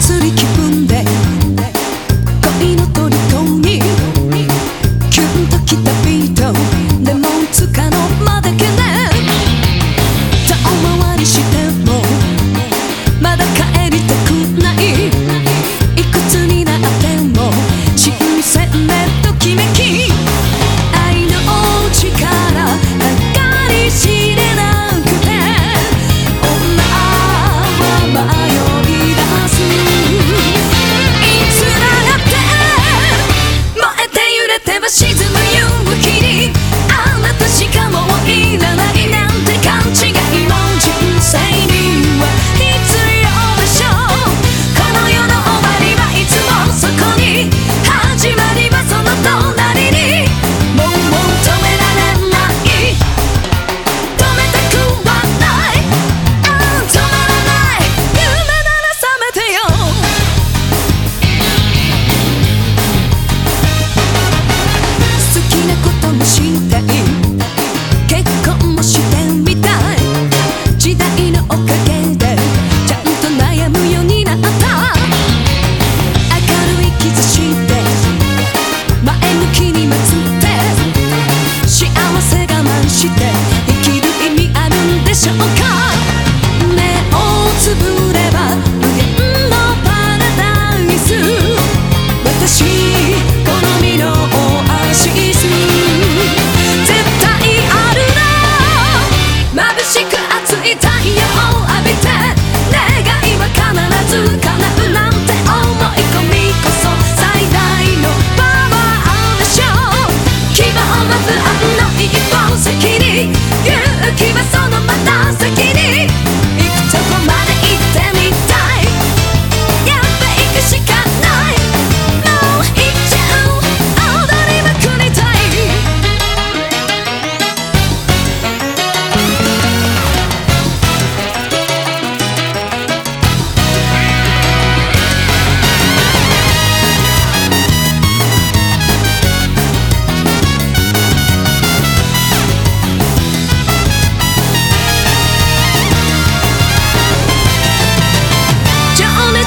trik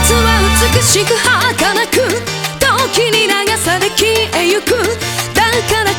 美しく儚く時に流され消えゆくだから